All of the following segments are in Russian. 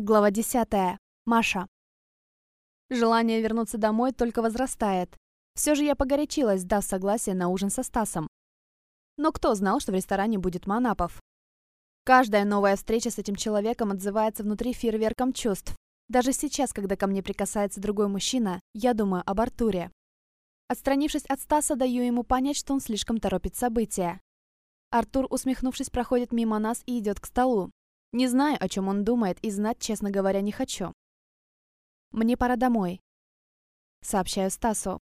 Глава 10. Маша. Желание вернуться домой только возрастает. Все же я погорячилась, дав согласие на ужин со Стасом. Но кто знал, что в ресторане будет Манапов? Каждая новая встреча с этим человеком отзывается внутри фейерверком чувств. Даже сейчас, когда ко мне прикасается другой мужчина, я думаю об Артуре. Отстранившись от Стаса, даю ему понять, что он слишком торопит события. Артур, усмехнувшись, проходит мимо нас и идет к столу. Не знаю, о чем он думает, и знать, честно говоря, не хочу. «Мне пора домой», — сообщаю Стасу.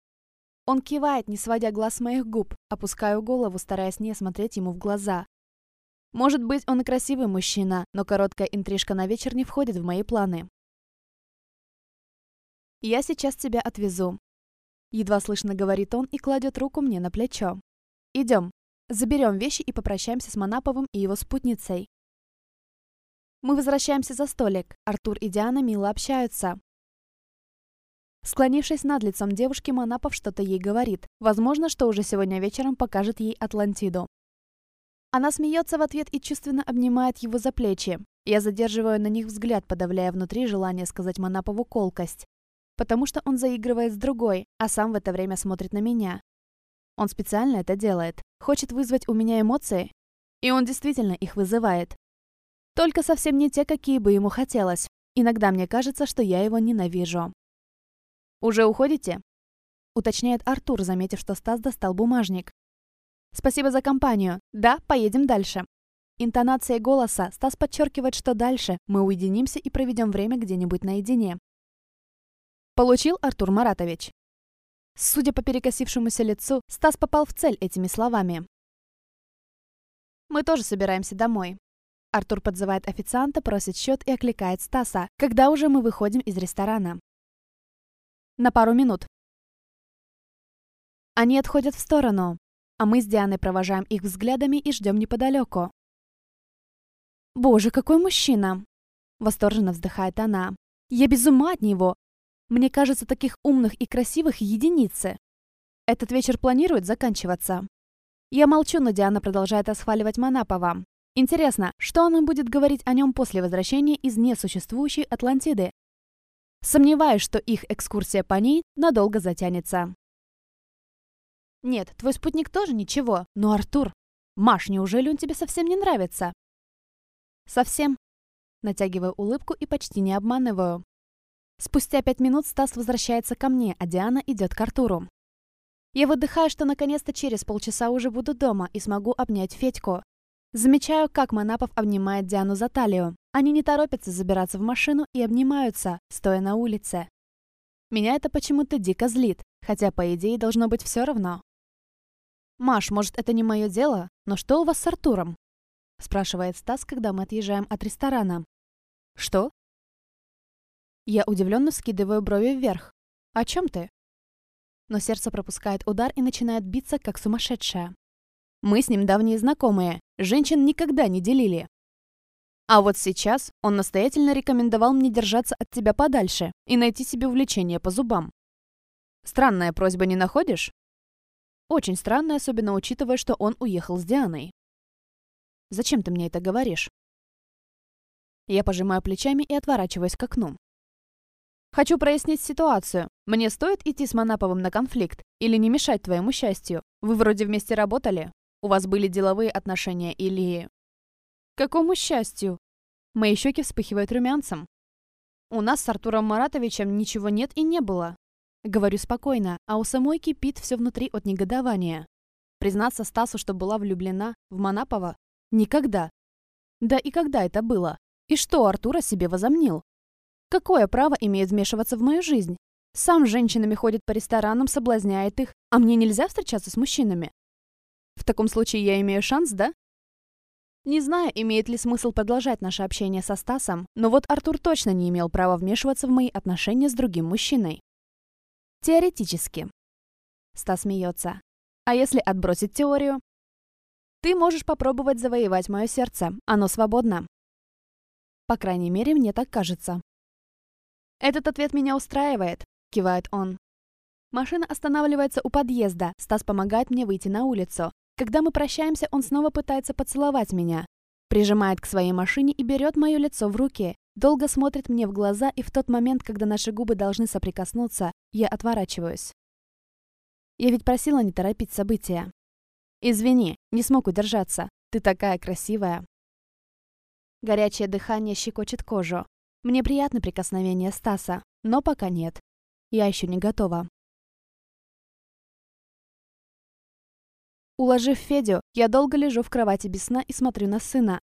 Он кивает, не сводя глаз с моих губ, опускаю голову, стараясь не смотреть ему в глаза. Может быть, он и красивый мужчина, но короткая интрижка на вечер не входит в мои планы. «Я сейчас тебя отвезу», — едва слышно говорит он и кладет руку мне на плечо. «Идем, заберем вещи и попрощаемся с Манаповым и его спутницей. Мы возвращаемся за столик. Артур и Диана мило общаются. Склонившись над лицом девушки, Манапов что-то ей говорит. Возможно, что уже сегодня вечером покажет ей Атлантиду. Она смеется в ответ и чувственно обнимает его за плечи. Я задерживаю на них взгляд, подавляя внутри желание сказать Манапову колкость. Потому что он заигрывает с другой, а сам в это время смотрит на меня. Он специально это делает. Хочет вызвать у меня эмоции. И он действительно их вызывает. Только совсем не те, какие бы ему хотелось. Иногда мне кажется, что я его ненавижу. «Уже уходите?» Уточняет Артур, заметив, что Стас достал бумажник. «Спасибо за компанию. Да, поедем дальше». Интонацией голоса Стас подчеркивает, что дальше мы уединимся и проведем время где-нибудь наедине. Получил Артур Маратович. Судя по перекосившемуся лицу, Стас попал в цель этими словами. Мы тоже собираемся домой. Артур подзывает официанта, просит счет и окликает Стаса, когда уже мы выходим из ресторана. На пару минут. Они отходят в сторону, а мы с Дианой провожаем их взглядами и ждем неподалеку. «Боже, какой мужчина!» Восторженно вздыхает она. «Я без ума от него! Мне кажется, таких умных и красивых единицы!» Этот вечер планирует заканчиваться. Я молчу, но Диана продолжает расхваливать Манапова. Интересно, что она будет говорить о нем после возвращения из несуществующей Атлантиды? Сомневаюсь, что их экскурсия по ней надолго затянется. Нет, твой спутник тоже ничего, но Артур... Маш, неужели он тебе совсем не нравится? Совсем. Натягиваю улыбку и почти не обманываю. Спустя пять минут Стас возвращается ко мне, а Диана идет к Артуру. Я выдыхаю, что наконец-то через полчаса уже буду дома и смогу обнять Федьку. Замечаю, как Манапов обнимает Диану за талию. Они не торопятся забираться в машину и обнимаются, стоя на улице. Меня это почему-то дико злит, хотя, по идее, должно быть все равно. «Маш, может, это не мое дело, но что у вас с Артуром?» спрашивает Стас, когда мы отъезжаем от ресторана. «Что?» Я удивленно скидываю брови вверх. «О чем ты?» Но сердце пропускает удар и начинает биться, как сумасшедшее. Мы с ним давние знакомые, женщин никогда не делили. А вот сейчас он настоятельно рекомендовал мне держаться от тебя подальше и найти себе увлечение по зубам. Странная просьба не находишь? Очень странная, особенно учитывая, что он уехал с Дианой. Зачем ты мне это говоришь? Я пожимаю плечами и отворачиваюсь к окну. Хочу прояснить ситуацию. Мне стоит идти с Манаповым на конфликт или не мешать твоему счастью? Вы вроде вместе работали. У вас были деловые отношения или... Какому счастью? Мои щеки вспыхивают румянцем. У нас с Артуром Маратовичем ничего нет и не было. Говорю спокойно, а у самой кипит все внутри от негодования. Признаться Стасу, что была влюблена в Манапова? Никогда. Да и когда это было? И что Артур о себе возомнил? Какое право имеет вмешиваться в мою жизнь? Сам с женщинами ходит по ресторанам, соблазняет их, а мне нельзя встречаться с мужчинами? В таком случае я имею шанс, да? Не знаю, имеет ли смысл продолжать наше общение со Стасом, но вот Артур точно не имел права вмешиваться в мои отношения с другим мужчиной. Теоретически. Стас смеется. А если отбросить теорию? Ты можешь попробовать завоевать мое сердце. Оно свободно. По крайней мере, мне так кажется. Этот ответ меня устраивает, кивает он. Машина останавливается у подъезда. Стас помогает мне выйти на улицу. Когда мы прощаемся, он снова пытается поцеловать меня. Прижимает к своей машине и берет мое лицо в руки. долго смотрит мне в глаза, и в тот момент, когда наши губы должны соприкоснуться, я отворачиваюсь. Я ведь просила не торопить события. Извини, не смог удержаться. Ты такая красивая. Горячее дыхание щекочет кожу. Мне приятно прикосновение Стаса, но пока нет. Я еще не готова. Уложив Федю, я долго лежу в кровати без сна и смотрю на сына,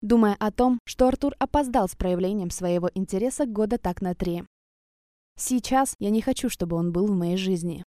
думая о том, что Артур опоздал с проявлением своего интереса года так на три. Сейчас я не хочу, чтобы он был в моей жизни.